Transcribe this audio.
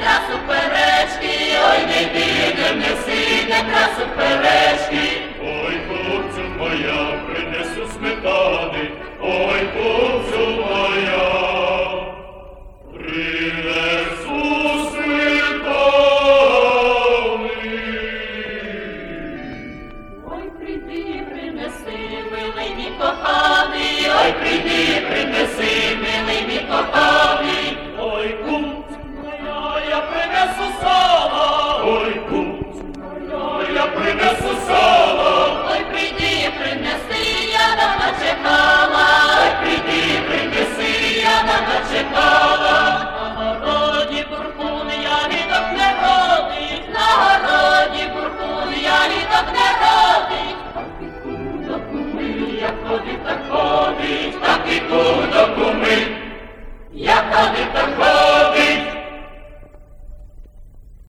красу перечки, ой, не не неси, не красу перечки. Ой, курцю моя, принесу сметани, ой, курцю моя, принесу сметани. Ой, прийди, принеси, милий мій коханий, ой, прийди, принеси, ходить, так ходить, так і кудо куми, як ходить, так ходить.